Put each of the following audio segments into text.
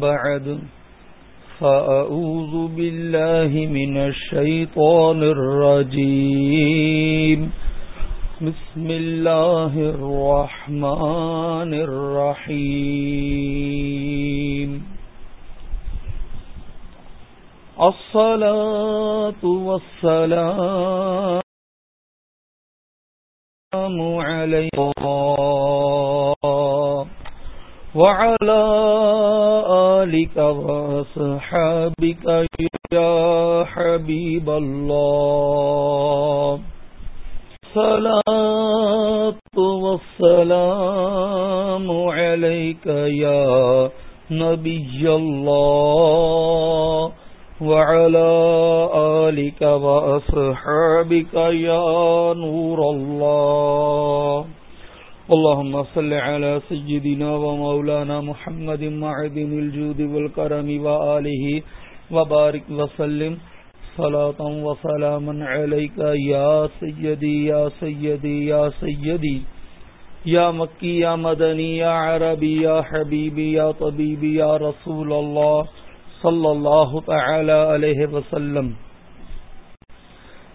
بعد فأعوذ بالله من الشيطان الرجيم. بسم الله الرحمن الرحيم. الصلاة والسلام عليك. وعلى آلك وصحابك يا حبيب الله. صلاة والسلام عليك يا نبي الله. وعلى آلك وأصحابك يا نور الله. اللهم صل على سيدنا ومولانا محمد معدن الجود والكرم وآله وبارك وسلم صلاة وسلاما عليك يا سيدي يا سيدي يا سيدي. یا مکی یا مدنی یا عربی یا حبیبی یا طبیبی یا رسول اللہ صلی اللہ تعالی علیہ وسلم.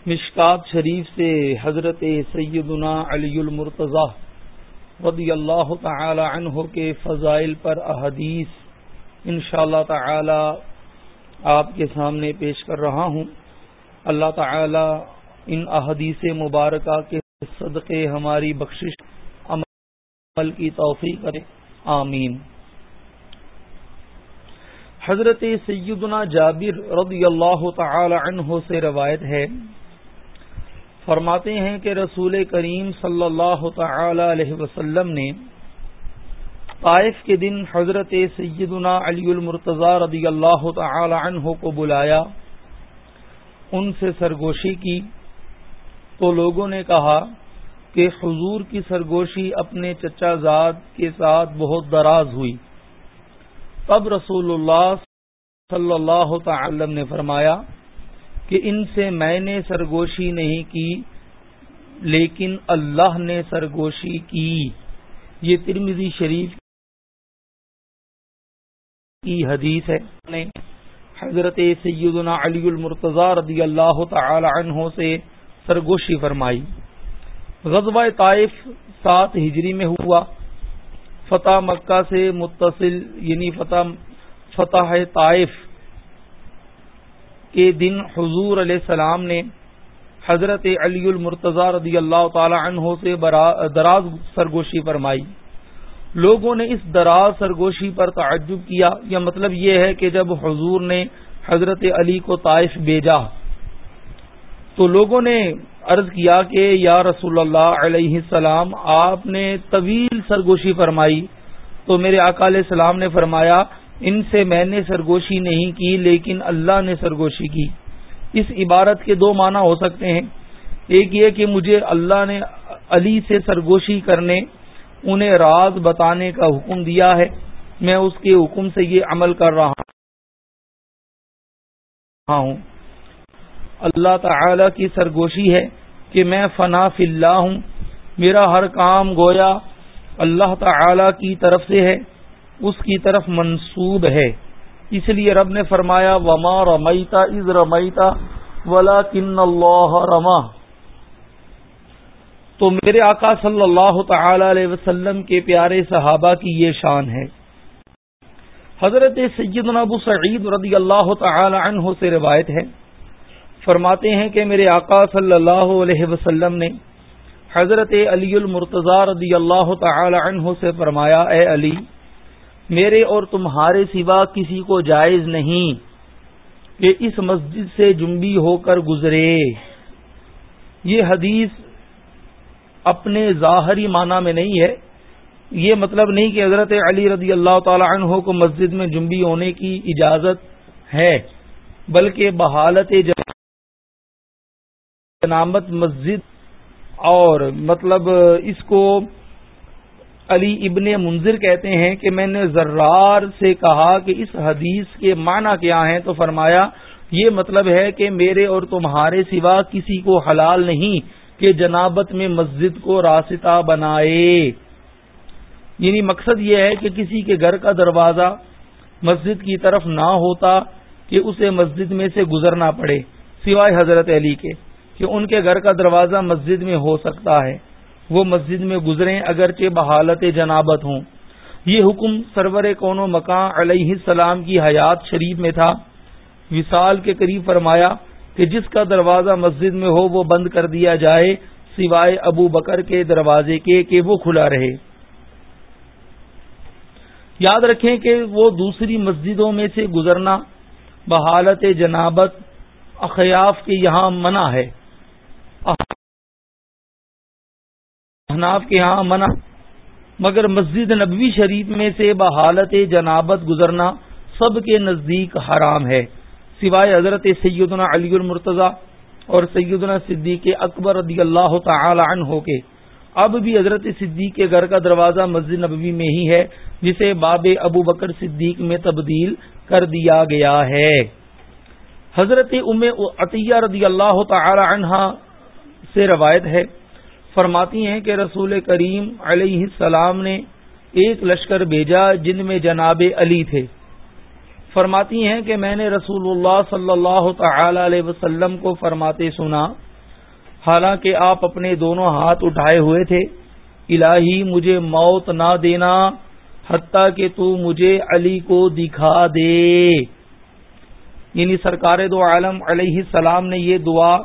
مشکات شریف سے حضرت سیدنا علی المرتضی رضی اللہ تعالی عنہ کے فضائل پر احادیث ان شاء اللہ تعالی آپ کے سامنے پیش کر رہا ہوں۔ اللہ تعالی ان احادیث مبارکہ کے صدقے ہماری بخشش عمل کی توفیق کرے۔ آمین۔ حضرت سیدنا جابر رضی اللہ تعالی عنہ سے روایت ہے فرماتے ہیں کہ رسول کریم صلی اللہ تعالی علیہ وسلم نے طائف کے دن حضرت سیدنا علی المرتضی رضی اللہ تعالی عنہ کو بلایا، ان سے سرگوشی کی۔ تو لوگوں نے کہا کہ حضور کی سرگوشی اپنے چچا زاد کے ساتھ بہت دراز ہوئی۔ تب رسول اللہ صلی اللہ تعالی نے فرمایا کہ ان سے میں نے سرگوشی نہیں کی، لیکن اللہ نے سرگوشی کی۔ یہ ترمزی شریف کی حدیث ہے۔ حضرت سیدنا علی المرتضی رضی اللہ تعالی عنہ سے سرگوشی فرمائی۔ غزوہ طائف سات ہجری میں ہوا۔ فتح مکہ سے متصل یعنی فتح فتح طائف کے دن حضور علیہ السلام نے حضرت علی المرتضی رضی اللہ تعالی عنہ سے دراز سرگوشی فرمائی۔ لوگوں نے اس دراز سرگوشی پر تعجب کیا یا مطلب یہ ہے کہ جب حضور نے حضرت علی کو طائف بھیجا تو لوگوں نے عرض کیا کہ یا رسول اللہ علیہ السلام، آپ نے طویل سرگوشی فرمائی۔ تو میرے آقا علیہ السلام نے فرمایا ان سے میں نے سرگوشی نہیں کی لیکن اللہ نے سرگوشی کی۔ اس عبارت کے دو معنی ہو سکتے ہیں۔ ایک یہ کہ مجھے اللہ نے علی سے سرگوشی کرنے، انہیں راز بتانے کا حکم دیا ہے۔ میں اس کے حکم سے یہ عمل کر رہا ہوں۔ اللہ تعالی کی سرگوشی ہے کہ میں فنا فی اللہ ہوں۔ میرا ہر کام گویا اللہ تعالی کی طرف سے ہے۔ اس کی طرف منسوب ہے۔ اس لیے رب نے فرمایا، وما رمیتا از رمیتا ولا کن اللہ رما تو میرے آقا صلی اللہ تعالی علیہ وسلم کے پیارے صحابہ کی یہ شان ہے۔ حضرت سیدنا ابو سعید رضی اللہ تعالی عنہ سے روایت ہے۔ فرماتے ہیں کہ میرے آقا صلی اللہ علیہ وسلم نے حضرت علی المرتضی رضی اللہ تعالی عنہ سے فرمایا، اے علی میرے اور تمہارے سوا کسی کو جائز نہیں کہ اس مسجد سے جنبی ہو کر گزرے۔ یہ حدیث اپنے ظاہری معنی میں نہیں ہے۔ یہ مطلب نہیں کہ حضرت علی رضی اللہ تعالی عنہ کو مسجد میں جنبی ہونے کی اجازت ہے، بلکہ بحالت جنامت مسجد اور مطلب اس کو علی ابن منظر کہتے ہیں کہ میں نے ذرار سے کہا کہ اس حدیث کے معنی کیا ہیں تو فرمایا، یہ مطلب ہے کہ میرے اور تمہارے سوا کسی کو حلال نہیں کہ جنابت میں مسجد کو راستہ بنائے۔ یعنی مقصد یہ ہے کہ کسی کے گھر کا دروازہ مسجد کی طرف نہ ہوتا کہ اسے مسجد میں سے گزرنا پڑے، سوائے حضرت علی کے، کہ ان کے گھر کا دروازہ مسجد میں ہو سکتا ہے۔ وہ مسجد میں گزریں اگرچہ بحالت جنابت ہوں۔ یہ حکم سرور کون و مکان علیہ السلام کی حیات شریف میں تھا۔ وصال کے قریب فرمایا کہ جس کا دروازہ مسجد میں ہو وہ بند کر دیا جائے، سوائے ابو بکر کے دروازے کے کہ وہ کھلا رہے۔ یاد رکھیں کہ وہ دوسری مسجدوں میں سے گزرنا بحالت جنابت، اخیاف کے یہاں منع ہے۔ احناف کے یہاں منع، مگر مسجد نبوی شریف میں سے بحالت جنابت گزرنا سب کے نزدیک حرام ہے۔ سوائے حضرت سیدنا علی المرتضی اور سیدنا صدیق اکبر رضی اللہ تعالی عنہ کے۔ اب بھی حضرت صدیق کے گھر کا دروازہ مسجد نبوی میں ہی ہے، جسے باب ابو بکر صدیق میں تبدیل کر دیا گیا ہے۔ حضرت ام عطیہ رضی اللہ تعالی عنہ سے روایت ہے فرماتی ہیں کہ رسول کریم علیہ السلام نے ایک لشکر بھیجا جن میں جناب علی تھے۔ فرماتی ہیں کہ میں نے رسول اللہ صلی اللہ تعالی علیہ وسلم کو فرماتے سنا، حالانکہ آپ اپنے دونوں ہاتھ اٹھائے ہوئے تھے۔ الہی مجھے موت نہ دینا، حتیٰ کہ تو مجھے علی کو دکھا دے۔ یعنی سرکار دو عالم علیہ السلام نے یہ دعا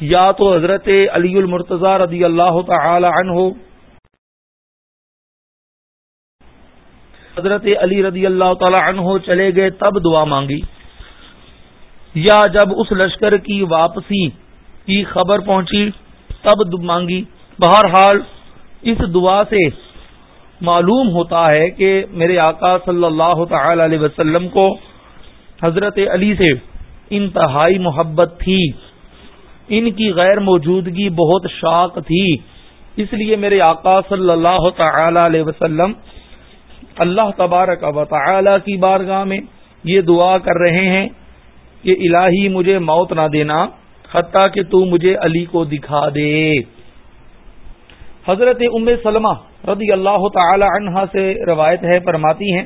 یا تو حضرت علی المرتضی رضی اللہ تعالی عنہ، حضرت علی رضی اللہ تعالی عنہ چلے گئے، تب دعا مانگی۔ یا جب اس لشکر کی واپسی کی خبر پہنچی، تب مانگی۔ بہرحال، اس دعا سے معلوم ہوتا ہے کہ میرے آقا صلی اللہ تعالی علیہ وسلم کو حضرت علی سے انتہائی محبت تھی۔ ان کی غیر موجودگی بہت شاق تھی۔ اس لیے میرے آقا صلی اللہ تعالی علیہ وسلم اللہ تبارک و تعالی کی بارگاہ میں یہ دعا کر رہے ہیں کہ الہی مجھے موت نہ دینا، حتیٰ کہ تو مجھے علی کو دکھا دے۔ حضرت ام سلمہ رضی اللہ تعالی عنہا سے روایت ہے، فرماتی ہیں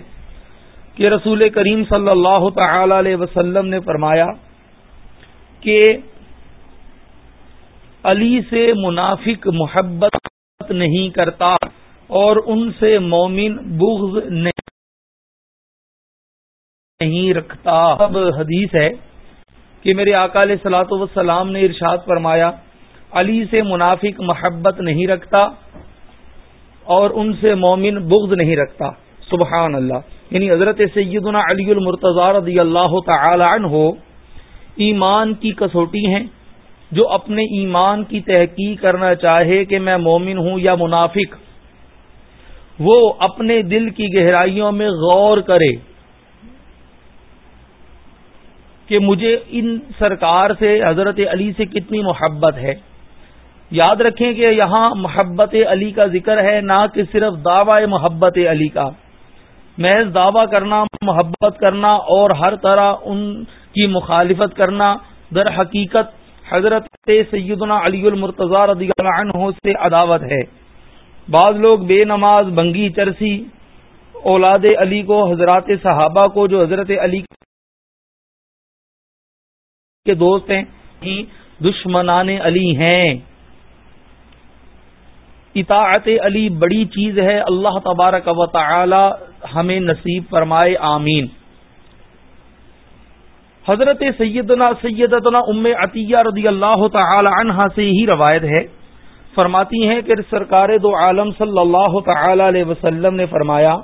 کہ رسول کریم صلی اللہ تعالی علیہ وسلم نے فرمایا کہ علی سے منافق محبت نہیں کرتا اور ان سے مومن بغض نہیں رکھتا۔ اب حدیث ہے کہ میرے اکال سلاط وسلام نے ارشاد فرمایا، علی سے منافق محبت نہیں رکھتا اور ان سے مومن بغض نہیں رکھتا۔ سبحان اللہ۔ یعنی حضرت سیدنا علی المرتضی رضی اللہ تعالی عنہ ایمان کی کسوٹی ہیں۔ جو اپنے ایمان کی تحقیق کرنا چاہے کہ میں مومن ہوں یا منافق، وہ اپنے دل کی گہرائیوں میں غور کرے کہ مجھے ان سرکار سے حضرت علی سے کتنی محبت ہے۔ یاد رکھیں کہ یہاں محبت علی کا ذکر ہے، نہ کہ صرف دعوی محبت علی کا۔ محض دعویٰ کرنا، محبت کرنا اور ہر طرح ان کی مخالفت کرنا در حقیقت حضرت سیدنا علی المرتضی رضی اللہ عنہ سے عداوت ہے۔ بعض لوگ بے نماز بنگی چرسی اولاد علی کو، حضرات صحابہ کو، جو حضرت علی کے دوست ہیں دشمنان علی ہیں۔ اطاعت علی بڑی چیز ہے، اللہ تبارک و تعالی ہمیں نصیب فرمائے، آمین۔ حضرت سیدنا سیدتنا ام عطیہ رضی اللہ تعالی عنہا سے ہی روایت ہے۔ فرماتی ہیں کہ سرکار دو عالم صلی اللہ تعالی علیہ وسلم نے فرمایا،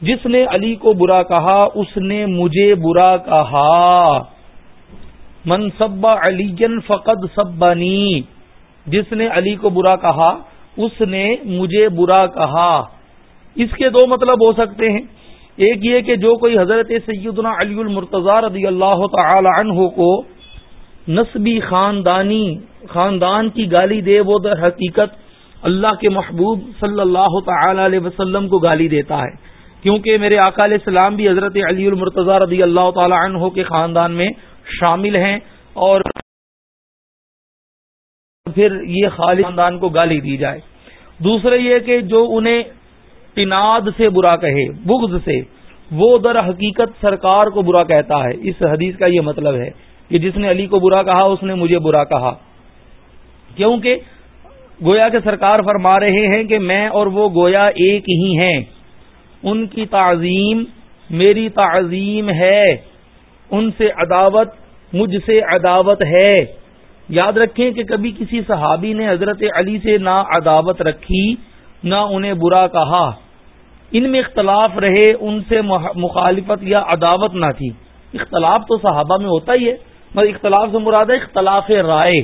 جس نے علی کو برا کہا، اس نے مجھے برا کہا۔ من سب علی فقد سبنی۔ جس نے علی کو برا کہا، اس نے مجھے برا کہا۔ اس کے دو مطلب ہو سکتے ہیں۔ ایک یہ کہ جو کوئی حضرت سیدنا علی المرتضی رضی اللہ تعالی عنہ کو نسبی خاندانی، خاندان کی گالی دے، وہ در حقیقت اللہ کے محبوب صلی اللہ تعالی علیہ وسلم کو گالی دیتا ہے۔ کیونکہ میرے آقا علیہ السلام بھی حضرت علی المرتضی رضی اللہ تعالی عنہ کے خاندان میں شامل ہیں اور پھر یہ خالی خاندان کو گالی دی جائے۔ دوسرے یہ کہ جو انہیں تناد سے برا کہے، بغض سے۔ وہ در حقیقت سرکار کو برا کہتا ہے۔ اس حدیث کا یہ مطلب ہے کہ جس نے علی کو برا کہا، اس نے مجھے برا کہا۔ کیونکہ گویا کے سرکار فرما رہے ہیں کہ میں اور وہ گویا ایک ہی ہیں۔ ان کی تعظیم میری تعظیم ہے۔ ان سے عداوت مجھ سے عداوت ہے۔ یاد رکھیں کہ کبھی کسی صحابی نے حضرت علی سے نہ عداوت رکھی، نہ انہیں برا کہا۔ ان میں اختلاف رہے، ان سے مخالفت یا عداوت نہ تھی۔ اختلاف تو صحابہ میں ہوتا ہی ہے، مگر اختلاف سے مراد ہے اختلاف رائے۔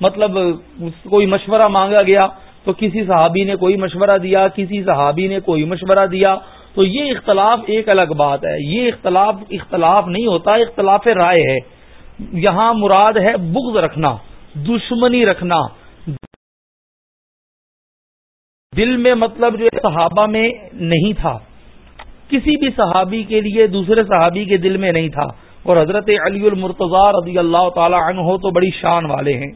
مطلب کوئی مشورہ مانگا گیا تو کسی صحابی نے کوئی مشورہ دیا، کسی صحابی نے کوئی مشورہ دیا۔ تو یہ اختلاف ایک الگ بات ہے۔ یہ اختلاف اختلاف نہیں ہوتا، اختلاف رائے ہے۔ یہاں مراد ہے بغض رکھنا، دشمنی رکھنا۔ دل میں مطلب جو صحابہ میں نہیں تھا۔ کسی بھی صحابی کے لیے دوسرے صحابی کے دل میں نہیں تھا۔ اور حضرت علی المرتضی رضی اللہ تعالی عنہ تو بڑی شان والے ہیں۔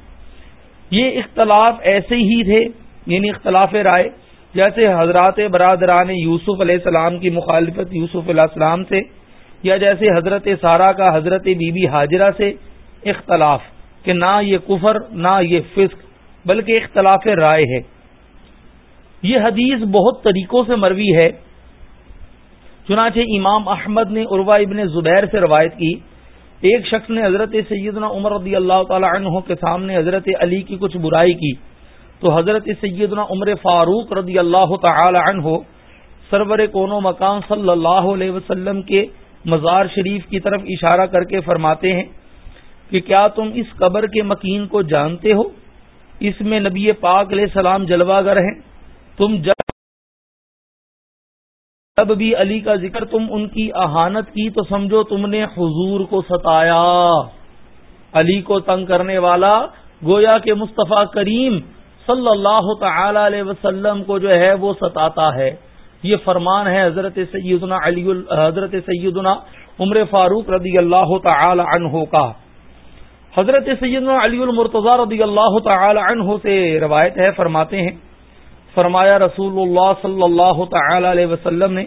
یہ اختلاف ایسے ہی تھے یعنی اختلاف رائے، جیسے حضرات برادران یوسف علیہ السلام کی مخالفت یوسف علیہ السلام سے، یا جیسے حضرت سارا کا حضرت بی بی حاجرہ سے اختلاف، کہ نہ یہ کفر، نہ یہ فسق، بلکہ اختلاف رائے ہے۔ یہ حدیث بہت طریقوں سے مروی ہے۔ چنانچہ امام احمد نے عروا ابن زبیر سے روایت کی۔ ایک شخص نے حضرت سیدنا عمر رضی اللہ تعالی عنہ کے سامنے حضرت علی کی کچھ برائی کی۔ تو حضرت سیدنا عمر فاروق رضی اللہ تعالی عنہ سرور کون و مکان صلی اللہ علیہ وسلم کے مزار شریف کی طرف اشارہ کر کے فرماتے ہیں کہ کیا تم اس قبر کے مکین کو جانتے ہو؟ اس میں نبی پاک علیہ السلام جلوہ گر ہیں۔ تم جب جب بھی علی کا ذکر تم ان کی اہانت کی تو سمجھو تم نے حضور کو ستایا۔ علی کو تنگ کرنے والا، گویا کے مصطفیٰ کریم صلی اللہ تعالی علیہ وسلم کو جو ہے وہ ستاتا ہے۔ یہ فرمان ہے حضرت سیدنا علی حضرت سیدنا عمر فاروق رضی اللہ تعالی عنہ کا۔ حضرت سیدنا علی المرتضی رضی اللہ تعالی عنہ سے روایت ہے، فرماتے ہیں فرمایا رسول اللہ صلی اللہ تعالی علیہ وسلم نے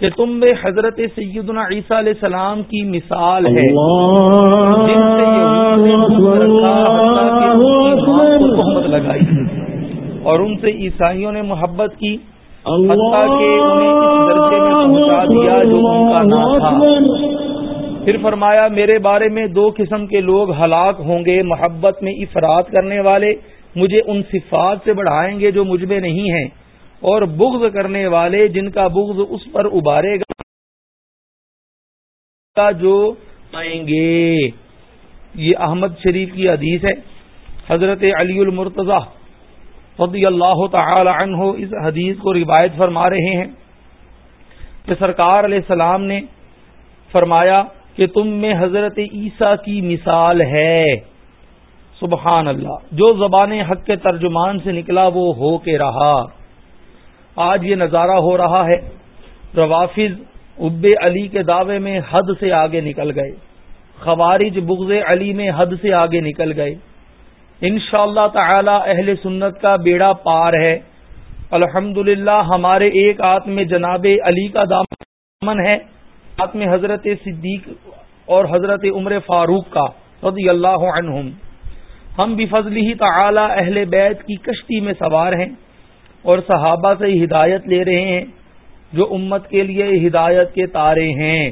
کہ تم میں حضرت سیدنا عیسیٰ علیہ السلام کی مثال ہے۔ محمد لگائی۔ اور ان سے عیسائیوں نے محبت کی۔ درجے میں پہنچا دیا جو ان کا نام تھا۔ پھر فرمایا میرے بارے میں دو قسم کے لوگ ہلاک ہوں گے محبت میں افراد کرنے والے مجھے ان صفات سے بڑھائیں گے جو مجھ میں نہیں ہیں، اور بغض کرنے والے جن کا بغض اس پر ابارے گا، جو آئیں گے۔ یہ احمد شریف کی حدیث ہے۔ حضرت علی المرتضی رضی اللہ تعالی عنہ اس حدیث کو روایت فرما رہے ہیں۔ کہ سرکار علیہ السلام نے فرمایا کہ تم میں حضرت عیسیٰ کی مثال ہے۔ سبحان اللہ۔ جو زبان حق کے ترجمان سے نکلا وہ ہو کے رہا۔ آج یہ نظارہ ہو رہا ہے۔ روافظ اب علی کے دعوے میں حد سے آگے نکل گئے۔ خوارج بغض علی میں حد سے آگے نکل گئے۔ ان شاء اللہ تعالی اہل سنت کا بیڑا پار ہے۔ الحمد ہمارے ایک آتم میں جناب علی کا دامن ہے۔ آتم حضرت صدیق اور حضرت عمر فاروق کا، رضی اللہ عنہم۔ ہم بھی فضل ہی تعالی اہل بیت کی کشتی میں سوار ہیں اور صحابہ سے ہدایت لے رہے ہیں جو امت کے لیے ہدایت کے تارے ہیں۔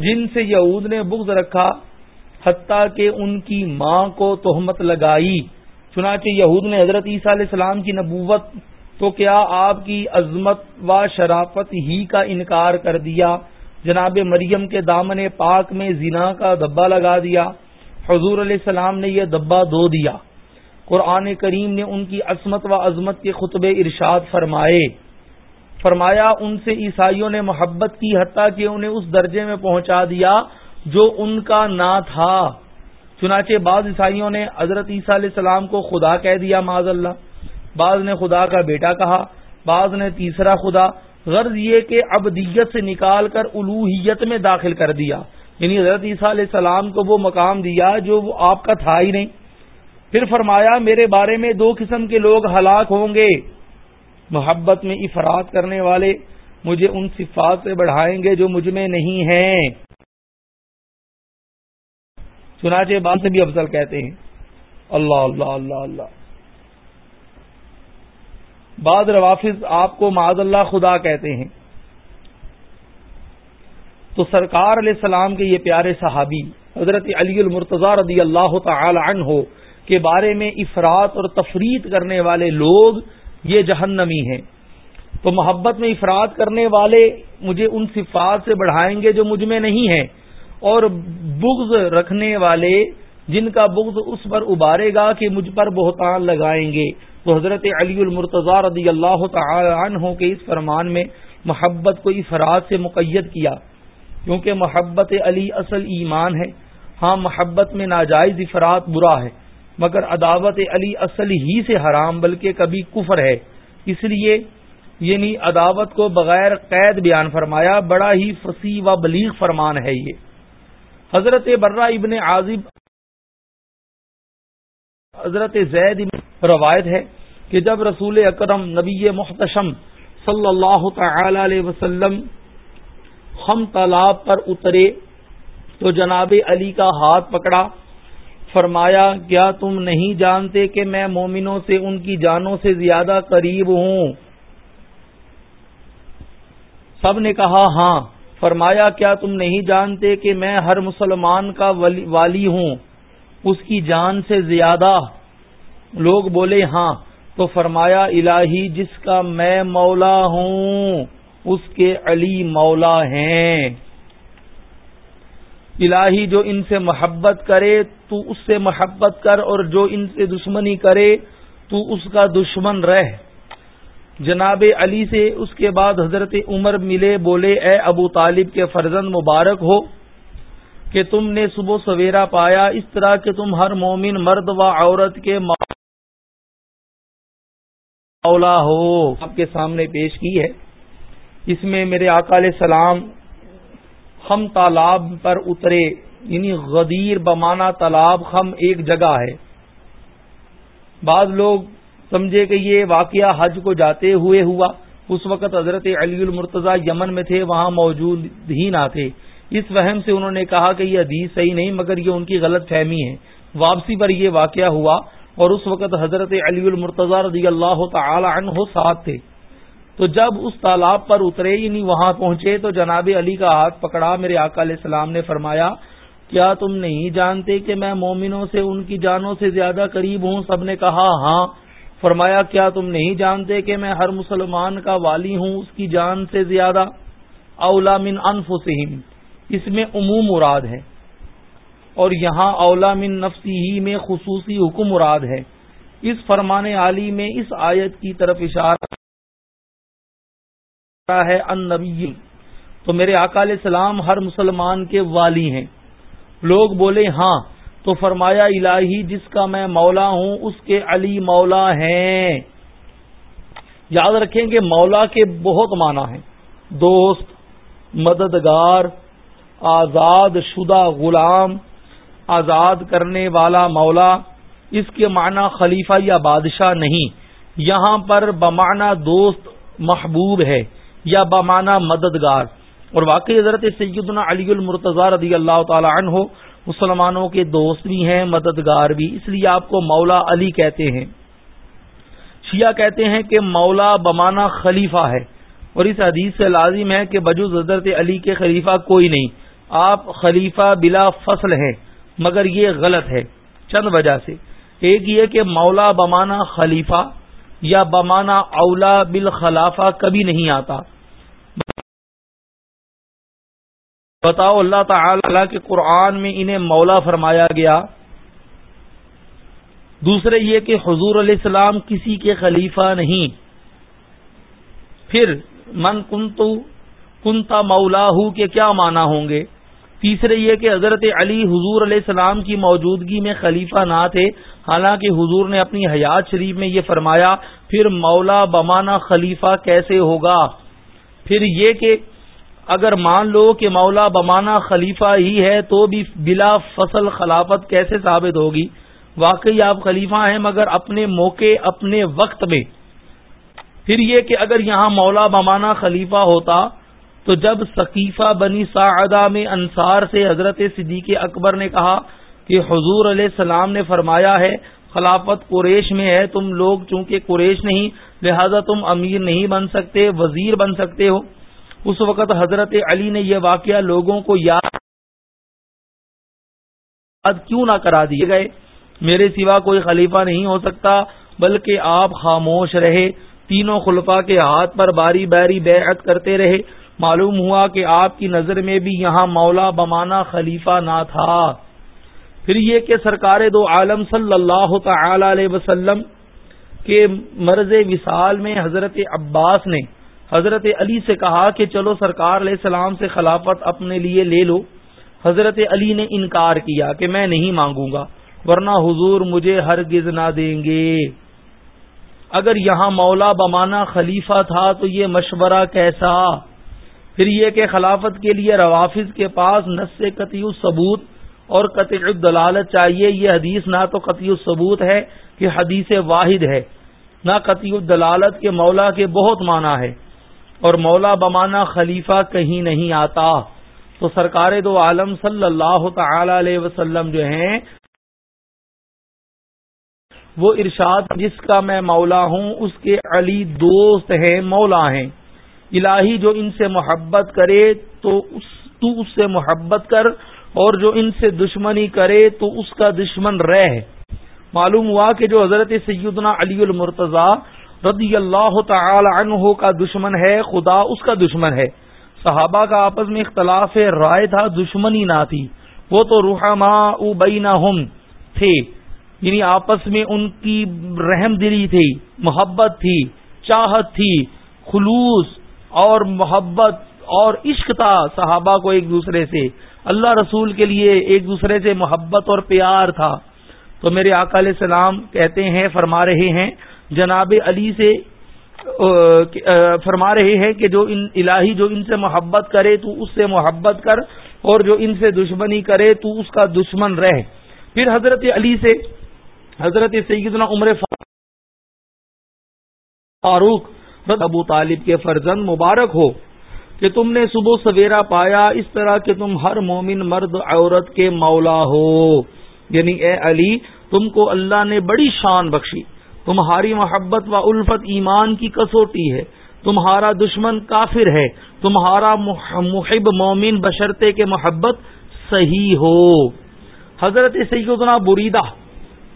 جن سے یہود نے بغض رکھا، حتیٰ کہ ان کی ماں کو تہمت لگائی۔ چنانچہ یہود نے حضرت عیسیٰ علیہ السلام کی نبوت تو کیا آپ کی عظمت و شرافت ہی کا انکار کر دیا؟ جناب مریم کے دامن پاک میں زنا کا دبا لگا دیا۔ حضور علیہ السلام نے یہ دبا دو دیا۔ قرآن کریم نے ان کی عصمت و عظمت کے خطبے ارشاد فرمائے۔ فرمایا، ان سے عیسائیوں نے محبت کی، حتیٰ کہ انہیں اس درجے میں پہنچا دیا جو ان کا نہ تھا۔ چنانچہ بعض عیسائیوں نے حضرت عیسیٰ علیہ السلام کو خدا کہہ دیا معذ اللہ۔ بعض نے خدا کا بیٹا کہا، بعض نے تیسرا خدا۔ غرض یہ کہ ابدیت سے نکال کر الوحیت میں داخل کر دیا۔ یعنی حضرت عیسیٰ علیہ السلام کو وہ مقام دیا جو وہ آپ کا تھا ہی نہیں۔ پھر فرمایا، میرے بارے میں دو قسم کے لوگ ہلاک ہوں گے۔ محبت میں افراد کرنے والے مجھے ان صفات سے بڑھائیں گے جو مجھ میں نہیں ہیں۔ چنانچہ بات سے بھی افضل کہتے ہیں۔ اللہ اللہ اللہ اللہ۔ بعض روافظ آپ کو معذ اللہ خدا کہتے ہیں۔ تو سرکار علیہ السلام کے یہ پیارے صحابی حضرت علی المرتضی رضی اللہ تعالی عنہ کے بارے میں افراد اور تفرید کرنے والے لوگ یہ جہنمی ہیں۔ تو محبت میں افراد کرنے والے مجھے ان صفات سے بڑھائیں گے جو مجھ میں نہیں ہیں۔ اور بغض رکھنے والے جن کا بغض اس پر ابارے گا کہ مجھ پر بہتان لگائیں گے۔ تو حضرت علی المرتضی رضی اللہ تعالی عنہ کے اس فرمان میں محبت کو افراد سے مقید کیا، کیونکہ محبت علی اصل ایمان ہے۔ ہاں محبت میں ناجائز افراد برا ہے، مگر عداوت علی اصل ہی سے حرام، بلکہ کبھی کفر ہے۔ اس لیے یعنی عداوت کو بغیر قید بیان فرمایا، بڑا ہی فصیح و بلیغ فرمان ہے یہ۔ حضرت برہ ابن عازب حضرت زید روایت ہے کہ جب رسول اکرم نبی محتشم صلی اللہ تعالی علیہ وسلم ہم تالاب پر اترے تو جناب علی کا ہاتھ پکڑا، فرمایا، کیا تم نہیں جانتے کہ میں مومنوں سے ان کی جانوں سے زیادہ قریب ہوں؟ سب نے کہا ہاں۔ فرمایا، کیا تم نہیں جانتے کہ میں ہر مسلمان کا والی ہوں؟ اس کی جان سے زیادہ لوگ بولے ہاں تو فرمایا، الہی، جس کا میں مولا ہوں، اس کے علی مولا ہیں۔ الہی، جو ان سے محبت کرے، تو اس سے محبت کر، اور جو ان سے دشمنی کرے، تو اس کا دشمن رہ۔ جناب علی سے اس کے بعد حضرت عمر ملے، بولے، اے ابو طالب کے فرزند مبارک ہو۔ کہ تم نے صبح سویرا پایا، اس طرح کہ تم ہر مومن مرد و عورت کے مولا ہو، آپ کے سامنے پیش کی ہے۔ اس میں میرے آقا علیہ السلام ہم تالاب پر اترے یعنی غدیر بمانا تالاب ہم ایک جگہ ہے۔ بعض لوگ سمجھے کہ یہ واقعہ حج کو جاتے ہوئے ہوا، اس وقت حضرت علی المرتضی یمن میں تھے، وہاں موجود ہی نہ تھے۔ اس وہم سے انہوں نے کہا کہ یہ حدیث صحیح نہیں، مگر یہ ان کی غلط فہمی ہے۔ واپسی پر یہ واقعہ ہوا اور اس وقت حضرت علی المرتضی رضی اللہ تعالی عنہ ساتھ تھے۔ تو جب اس تالاب پر اترے یعنی وہاں پہنچے تو جناب علی کا ہاتھ پکڑا۔ میرے آقا علیہ السلام نے فرمایا، کیا تم نہیں جانتے کہ میں مومنوں سے، ان کی جانوں سے زیادہ قریب ہوں؟ سب نے کہا ہاں۔ فرمایا، کیا تم نہیں جانتے کہ میں ہر مسلمان کا والی ہوں، اس کی جان سے زیادہ؟ اولا من انفسہم۔ اس میں عموم مراد ہے۔ اور یہاں اولا من نفسی ہی میں خصوصی حکم مراد ہے۔ اس فرمان عالی میں اس آیت کی طرف اشارہ ہے ان نبی تو میرے آقا علیہ السلام ہر مسلمان کے والی ہیں۔ لوگ بولے ہاں تو فرمایا، الہی، جس کا میں مولا ہوں، اس کے علی مولا ہیں۔ یاد رکھیں کہ مولا کے بہت معنی ہیں۔ دوست، مددگار آزاد شدہ غلام، آزاد کرنے والا مولا، اس کے معنی خلیفہ یا بادشاہ نہیں۔ یہاں پر بمانہ دوست محبوب ہے یا بمانا مددگار۔ اور واقعی حضرت سیدنا علی المرتضی رضی اللہ تعالی عنہ مسلمانوں کے دوست بھی ہیں، مددگار بھی۔ اس لیے آپ کو مولا علی کہتے ہیں۔ شیعہ کہتے ہیں کہ مولا بمانا خلیفہ ہے۔ اور اس حدیث سے لازم ہے کہ بجوز حضرت علی کے خلیفہ کوئی نہیں۔ آپ خلیفہ بلا فصل ہیں، مگر یہ غلط ہے۔ چند وجہ سے۔ ایک یہ کہ مولا بمانا خلیفہ یا بمانا اولا بالخلافہ کبھی نہیں آتا۔ بتاؤ اللہ تعالی کے قرآن میں انہیں مولا فرمایا گیا۔ دوسرے یہ کہ حضور علیہ السلام کسی کے خلیفہ نہیں۔ پھر من کنتو، کنتا مولا ہوں کے کیا مانا ہوں گے؟ تیسرے یہ کہ حضرت علی حضور علیہ السلام کی موجودگی میں خلیفہ نہ تھے، حالانکہ حضور نے اپنی حیات شریف میں یہ فرمایا، پھر مولا بمانا خلیفہ کیسے ہوگا؟ پھر یہ کہ اگر مان لو کہ مولا بمانا خلیفہ ہی ہے، تو بھی بلا فصل خلافت کیسے ثابت ہوگی؟ واقعی آپ خلیفہ ہیں، مگر اپنے موقع، اپنے وقت میں۔ پھر یہ کہ اگر یہاں مولا بمانا خلیفہ ہوتا تو جب ثقیفہ بنی سعدہ میں انصار سے حضرت صدیق اکبر نے کہا کہ حضور علیہ السلام نے فرمایا ہے، خلافت قریش میں ہے، تم لوگ چونکہ قریش نہیں، لہذا تم امیر نہیں بن سکتے، وزیر بن سکتے ہو۔ اس وقت حضرت علی نے یہ واقعہ لوگوں کو یاد کیوں نہ کرا دیے گئے؟ میرے سوا کوئی خلیفہ نہیں ہو سکتا، بلکہ آپ خاموش رہے، تینوں خلفا کے ہاتھ پر باری باری بیعت کرتے رہے۔ معلوم ہوا کہ آپ کی نظر میں بھی یہاں مولا بمانا خلیفہ نہ تھا۔ پھر یہ کہ سرکار دو عالم صلی اللہ تعالی علیہ وسلم کے مرض وصال میں حضرت عباس نے حضرت علی سے کہا کہ چلو سرکار علیہ السلام سے خلافت اپنے لیے لے لو۔ حضرت علی نے انکار کیا کہ میں نہیں مانگوں گا، ورنہ حضور مجھے ہرگز نہ دیں گے۔ اگر یہاں مولا بمانا خلیفہ تھا تو یہ مشورہ کیسا؟ پھر یہ کہ خلافت کے لیے روافظ کے پاس نس قطعی ثبوت اور قطع الدلالت چاہیے۔ یہ حدیث نہ تو قطعی الثبوت ہے کہ حدیث واحد ہے، نہ قطعی الدلالت کے مولا کے بہت معنی ہے۔ اور مولا بمانا خلیفہ کہیں نہیں آتا۔ تو سرکار دو عالم صلی اللہ تعالی علیہ وسلم جو ہیں، وہ ارشاد، جس کا میں مولا ہوں، اس کے علی دوست ہیں، مولا ہیں۔ الہی جو ان سے محبت کرے تو اس تو اس سے محبت کر اور جو ان سے دشمنی کرے تو اس کا دشمن رہ۔ معلوم ہوا کہ جو حضرت سیدنا علی المرتضی رضی اللہ تعالی عنہ کا دشمن ہے، خدا اس کا دشمن ہے۔ صحابہ کا آپس میں اختلاف رائے تھا، دشمنی نہ تھی۔ وہ تو روحما بینہم تھے یعنی آپس میں ان کی رحم دلی تھی، محبت تھی، چاہت تھی، خلوص۔ اور محبت اور عشق تھا صحابہ کو ایک دوسرے سے۔ اللہ رسول کے لیے ایک دوسرے سے محبت اور پیار تھا۔ تو میرے آقا علیہ السلام کہتے ہیں، فرما رہے ہیں، جناب علی سے فرما رہے ہیں کہ جو ان، الہی جو ان سے محبت کرے تو اس سے محبت کر، اور جو ان سے دشمنی کرے تو اس کا دشمن رہ۔ پھر حضرت علی سے، حضرت سیدنا عمر فاروق ابو طالب کے فرزند مبارک ہو کہ تم نے صبح سویرا پایا، اس طرح کہ تم ہر مومن مرد عورت کے مولا ہو۔ یعنی اے علی، تم کو اللہ نے بڑی شان بخشی۔ تمہاری محبت و الفت ایمان کی کسوٹی ہے۔ تمہارا دشمن کافر ہے۔ تمہارا محب مومن بشرتے کے محبت صحیح ہو۔ حضرت سیدنا بریدہ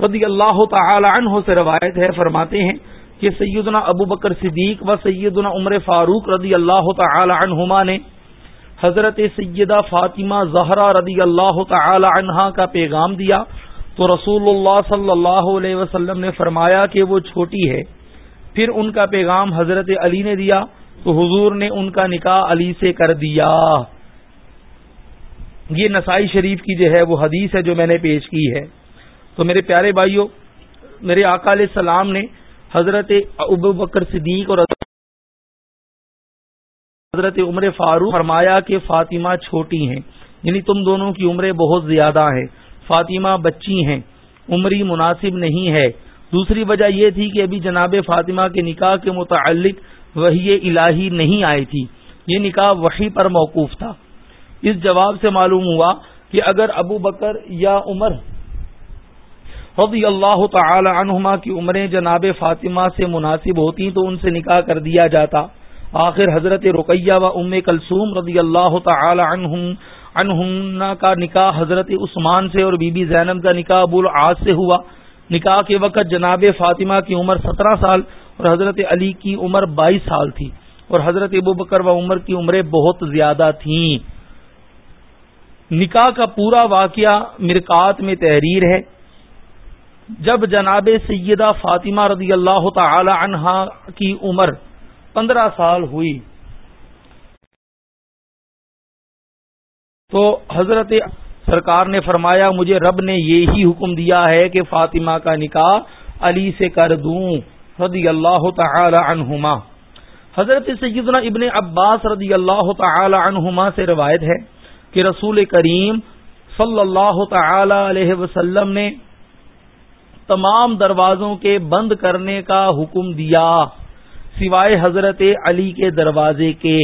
رضی اللہ تعالی عنہ سے روایت ہے، فرماتے ہیں کہ سیدنا ابو بکر صدیق و سیدنا عمر فاروق رضی اللہ تعالی عنہما نے حضرت سیدہ فاطمہ زہرا رضی اللہ تعالی عنہا کا پیغام دیا تو رسول اللہ صلی اللہ علیہ وسلم نے فرمایا کہ وہ چھوٹی ہے۔ پھر ان کا پیغام حضرت علی نے دیا تو حضور نے ان کا نکاح علی سے کر دیا۔ یہ نسائی شریف کی جو ہے وہ حدیث ہے جو میں نے پیش کی ہے۔ تو میرے پیارے بھائیوں میرے آقا علیہ السلام نے حضرت ابو بکر صدیق اور حضرت عمر فاروق فرمایا کہ فاطمہ چھوٹی ہیں یعنی تم دونوں کی عمریں بہت زیادہ ہیں۔ فاطمہ بچی ہیں، عمری مناسب نہیں ہے۔ دوسری وجہ یہ تھی کہ ابھی جناب فاطمہ کے نکاح کے متعلق وہی الہی نہیں آئی تھی۔ یہ نکاح وہی پر موقوف تھا۔ اس جواب سے معلوم ہوا کہ اگر ابو بکر یا عمر رضی اللہ تعالی عنہما کی عمریں جناب فاطمہ سے مناسب ہوتی تو ان سے نکاح کر دیا جاتا۔ آخر حضرت رقیہ و ام کلثوم رضی اللہ تعالی عنہم کا نکاح حضرت عثمان سے اور بی بی زینب کا نکاح ابو العاص سے ہوا۔ نکاح کے وقت جناب فاطمہ کی عمر سترہ سال اور حضرت علی کی عمر بائیس سال تھی اور حضرت ابو بکر و عمر کی عمریں بہت زیادہ تھیں۔ نکاح کا پورا واقعہ مرکات میں تحریر ہے۔ جب جناب سیدہ فاطمہ رضی اللہ تعالی عنہا کی عمر پندرہ سال ہوئی، تو حضرت سرکار نے فرمایا، مجھے رب نے یہی حکم دیا ہے کہ فاطمہ کا نکاح علی سے کر دوں، رضی اللہ تعالی عنہما۔ حضرت سیدنا ابن عباس رضی اللہ تعالی عنہما سے روایت ہے کہ رسول کریم صلی اللہ تعالی علیہ وسلم نے تمام دروازوں کے بند کرنے کا حکم دیا، سوائے حضرت علی کے دروازے کے۔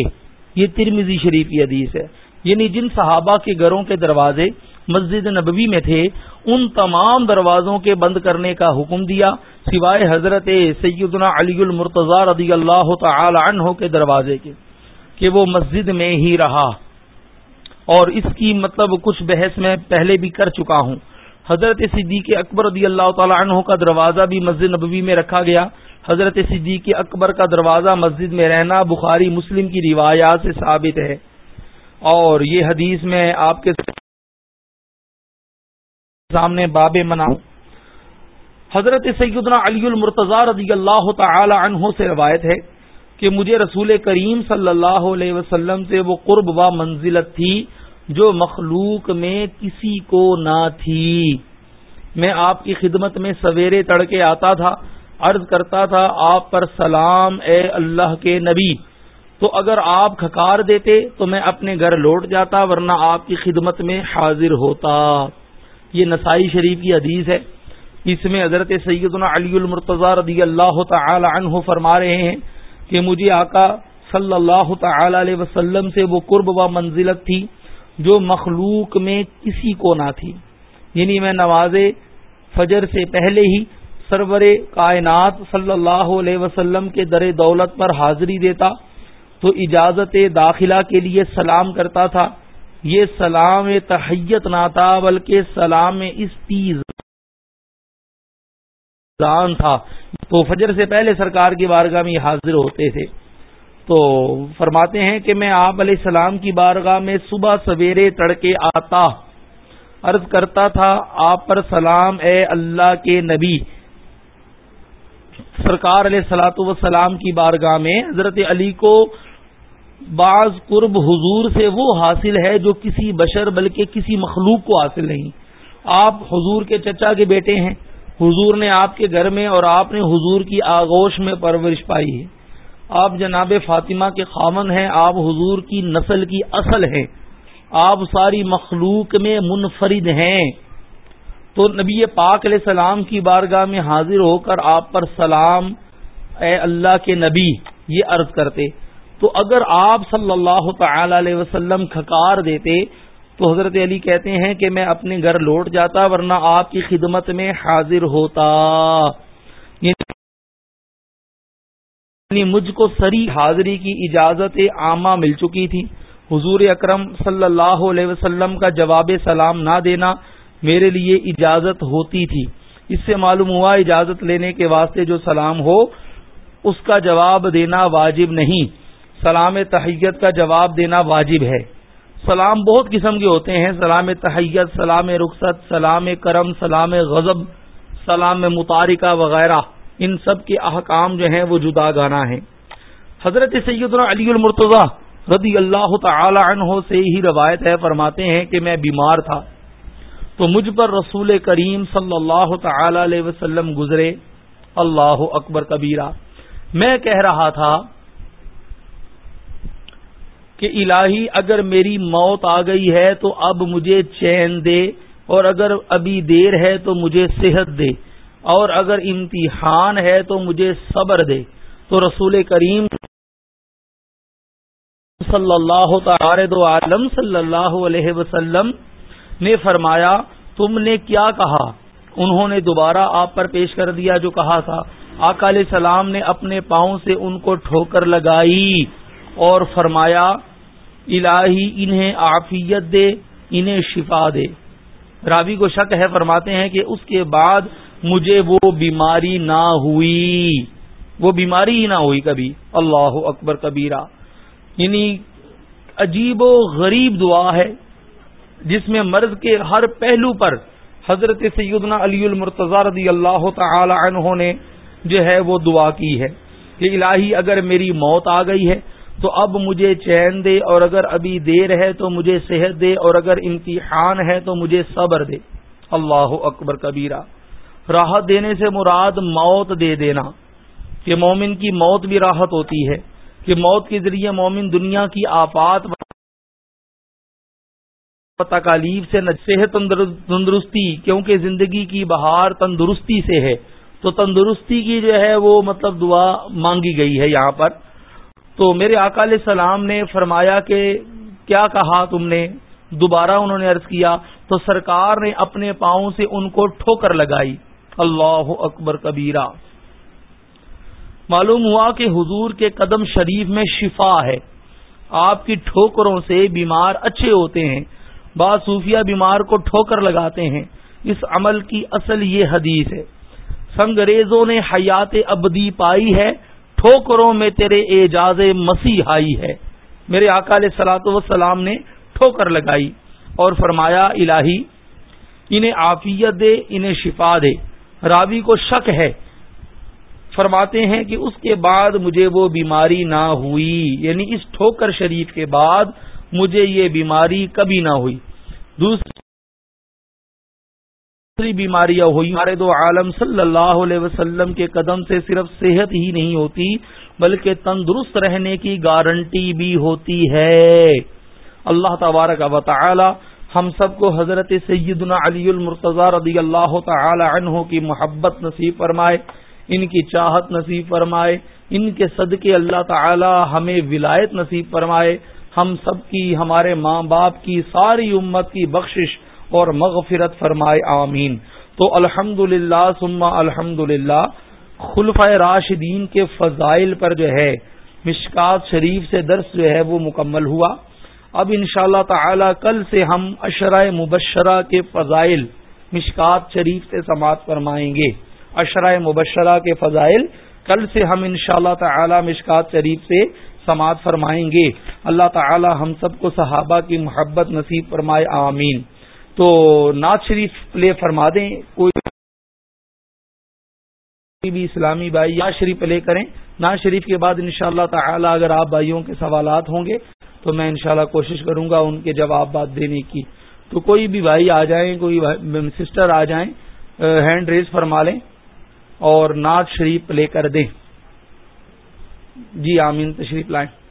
یہ ترمیزی شریف کی حدیث ہے۔ یعنی جن صحابہ کے گھروں کے دروازے مسجد نبوی میں تھے، ان تمام دروازوں کے بند کرنے کا حکم دیا، سوائے حضرت سیدنا علی المرتضی رضی اللہ تعالی عنہ کے دروازے کے، کہ وہ مسجد میں ہی رہا۔ اور اس کی مطلب کچھ بحث میں پہلے بھی کر چکا ہوں۔ حضرت صدیق اکبر رضی اللہ تعالی عنہ کا دروازہ بھی مسجد نبوی میں رکھا گیا۔ حضرت صدیق اکبر کا دروازہ مسجد میں رہنا بخاری مسلم کی روایات سے ثابت ہے۔ اور یہ حدیث میں آپ کے سامنے باب منا حضرت سیدنا علی المرتضی رضی اللہ تعالی عنہ سے روایت ہے کہ مجھے رسول کریم صلی اللہ علیہ وسلم سے وہ قرب و منزلت تھی۔ جو مخلوق میں کسی کو نہ تھی۔ میں آپ کی خدمت میں سویرے تڑکے آتا تھا، عرض کرتا تھا، آپ پر سلام اے اللہ کے نبی۔ تو اگر آپ کھکار دیتے تو میں اپنے گھر لوٹ جاتا، ورنہ آپ کی خدمت میں حاضر ہوتا۔ یہ نسائی شریف کی حدیث ہے۔ اس میں حضرت سیدنا علی المرتضی رضی اللہ تعالی عنہ فرما رہے ہیں کہ مجھے آقا صلی اللہ تعالی علیہ وسلم سے وہ قرب و منزلت تھی۔ جو مخلوق میں کسی کو نہ تھی۔ یعنی میں نواز فجر سے پہلے ہی سرور کائنات صلی اللہ علیہ وسلم کے در دولت پر حاضری دیتا، تو اجازت داخلہ کے لیے سلام کرتا تھا۔ یہ سلام تحیت نہ تھا، بلکہ سلام تھا۔ تو فجر سے پہلے سرکار کی بارگاہ میں حاضر ہوتے تھے۔ تو فرماتے ہیں کہ میں آپ علیہ السلام کی بارگاہ میں صبح سویرے تڑکے آتا، عرض کرتا تھا، آپ پر سلام اے اللہ کے نبی۔ سرکار علیہ سلاۃ وسلام کی بارگاہ میں حضرت علی کو بعض قرب حضور سے وہ حاصل ہے جو کسی بشر بلکہ کسی مخلوق کو حاصل نہیں۔ آپ حضور کے چچا کے بیٹے ہیں، حضور نے آپ کے گھر میں اور آپ نے حضور کی آغوش میں پرورش پائی ہے۔ آپ جناب فاطمہ کے خامن ہیں، آپ حضور کی نسل کی اصل ہیں۔ آپ ساری مخلوق میں منفرد ہیں۔ تو نبی پاک علیہ السلام کی بارگاہ میں حاضر ہو کر آپ پر سلام، اے اللہ کے نبی، یہ عرض کرتے۔ تو اگر آپ صلی اللہ تعالی علیہ وسلم کھکار دیتے، تو حضرت علی کہتے ہیں کہ میں اپنے گھر لوٹ جاتا، ورنہ آپ کی خدمت میں حاضر ہوتا۔ یعنی مجھ کو سری حاضری کی اجازت عامہ مل چکی تھی۔ حضور اکرم صلی اللہ علیہ وسلم کا جواب سلام نہ دینا میرے لیے اجازت ہوتی تھی۔ اس سے معلوم ہوا اجازت لینے کے واسطے جو سلام ہو، اس کا جواب دینا واجب نہیں۔ سلام تحیت کا جواب دینا واجب ہے۔ سلام بہت قسم کے ہوتے ہیں۔ سلام تحیت، سلام رخصت، سلام کرم، سلام غضب، سلام متارکہ وغیرہ۔ ان سب کے احکام جو ہیں وہ جدا گانا ہے حضرت سیدنا علی المرتضی رضی اللہ تعالی عنہ سے ہی روایت ہے، فرماتے ہیں کہ میں بیمار تھا۔ تو مجھ پر رسول کریم صلی اللہ تعالی علیہ وسلم گزرے۔ اللہ اکبر کبیرہ۔ میں کہہ رہا تھا کہ الہی اگر میری موت آ گئی ہے تو اب مجھے چین دے اور اگر ابھی دیر ہے تو مجھے صحت دے۔ اور اگر امتحان ہے تو مجھے صبر دے۔ تو رسول کریم صلی اللہ تعالی عالم صلی اللہ علیہ وسلم نے فرمایا، تم نے کیا کہا؟ انہوں نے دوبارہ آپ پر پیش کر دیا جو کہا تھا۔ آقا علیہ السلام نے اپنے پاؤں سے ان کو ٹھوکر لگائی اور فرمایا، الہی انہیں عافیت دے، انہیں شفا دے۔ راوی کو شک ہے، فرماتے ہیں کہ اس کے بعد مجھے وہ بیماری نہ ہوئی۔ وہ بیماری ہی نہ ہوئی کبھی۔ اللہ اکبر کبیرہ۔ یعنی عجیب و غریب دعا ہے، جس میں مرض کے ہر پہلو پر حضرت سیدنا علی المرتضی رضی اللہ تعالی عنہ نے جو ہے وہ دعا کی ہے کہ الہی اگر میری موت آ گئی ہے تو اب مجھے چین دے، اور اگر ابھی دیر ہے تو مجھے صحت دے، اور اگر امتحان ہے تو مجھے صبر دے۔ اللہ اکبر کبیرہ۔ راحت دینے سے مراد موت دے دینا، کہ مومن کی موت بھی راحت ہوتی ہے، کہ موت کے ذریعے مومن دنیا کی آفات تکالیف سے صحت تندرستی، کیونکہ زندگی کی بہار تندرستی سے ہے۔ تو تندرستی کی جو ہے وہ مطلب دعا مانگی گئی ہے یہاں پر۔ تو میرے علیہ السلام نے فرمایا کہ کیا کہا تم نے؟ دوبارہ انہوں نے عرض کیا، تو سرکار نے اپنے پاؤں سے ان کو ٹھوکر لگائی۔ اللہ اکبر کبیرہ۔ معلوم ہوا کہ حضور کے قدم شریف میں شفا ہے۔ آپ کی ٹھوکروں سے بیمار اچھے ہوتے ہیں۔ بعض صوفیہ بیمار کو ٹھوکر لگاتے ہیں۔ اس عمل کی اصل یہ حدیث ہے۔ سنگریزوں نے حیات ابدی پائی ہے۔ ٹھوکروں میں تیرے اعجاز مسیح آئی ہے۔ میرے علیہ سلاط وسلام نے ٹھوکر لگائی اور فرمایا، الہی، انہیں عافیت دے، انہیں شفا دے۔ راوی کو شک ہے۔ فرماتے ہیں کہ اس کے بعد مجھے وہ بیماری نہ ہوئی۔ یعنی اس ٹھوکر شریف کے بعد مجھے یہ بیماری کبھی نہ ہوئی۔ دوسری بیماریاں ہوئی، ہمارے دو عالم صلی اللہ علیہ وسلم کے قدم سے صرف صحت ہی نہیں ہوتی، بلکہ تندرست رہنے کی گارنٹی بھی ہوتی ہے۔ اللہ تبارک و تعالی ہم سب کو حضرت سیدنا علی المرتضی رضی اللہ تعالی عنہ کی محبت نصیب فرمائے، ان کی چاہت نصیب فرمائے، ان کے صدقے اللہ تعالی ہمیں ولایت نصیب فرمائے۔ ہم سب کی، ہمارے ماں باپ کی، ساری امت کی بخشش اور مغفرت فرمائے، آمین۔ تو الحمد للہ سما الحمد للہ خلف راشدین کے فضائل پر جو ہے، مشکات شریف سے درس جو ہے وہ مکمل ہوا۔ اب ان شاء اللہ تعالی کل سے ہم اشرائے مبشرہ کے فضائل مشکات شریف سے سماعت فرمائیں گے۔ اشرائے مبشرہ کے فضائل کل سے ہم ان شاء اللہ تعالی مشکات شریف سے سماعت فرمائیں گے۔ اللہ تعالی ہم سب کو صحابہ کی محبت نصیب فرمائے، آمین۔ تو نعت شریف پلے فرما دیں، کوئی بھی اسلامی بھائی یا شریف پلے کریں۔ نعت شریف کے بعد انشاءاللہ تعالی اگر آپ بھائیوں کے سوالات ہوں گے تو میں انشاءاللہ کوشش کروں گا ان کے جواب بات دینے کی۔ تو کوئی بھی بھائی آ جائیں، کوئی سسٹر آ جائیں ہینڈ ریز فرما لیں اور نعت شریف لے کر دیں۔ جی آمین، تشریف لائیں۔